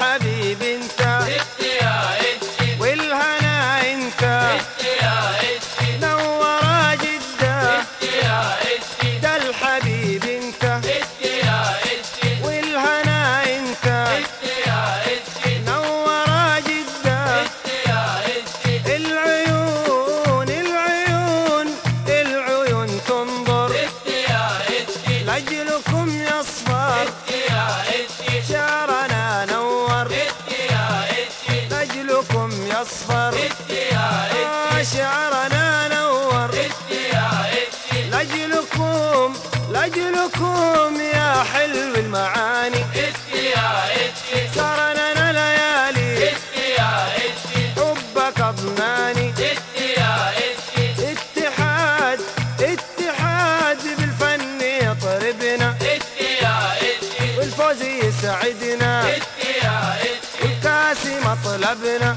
الحبيب انت. والهنا انت. نورا جدة ده الحبيب انت. والهنا انت. نورا جدة العيون العيون العيون تنظر. لأجلكم يصفر آه شعرنا نور. لأجلكم لأجلكم يا حلو المعاني. سهرنا ليالي. حبك أضناني. اتحاد اتحاد بالفن يطربنا. والفوز يسعدنا. والكاس مطلبنا.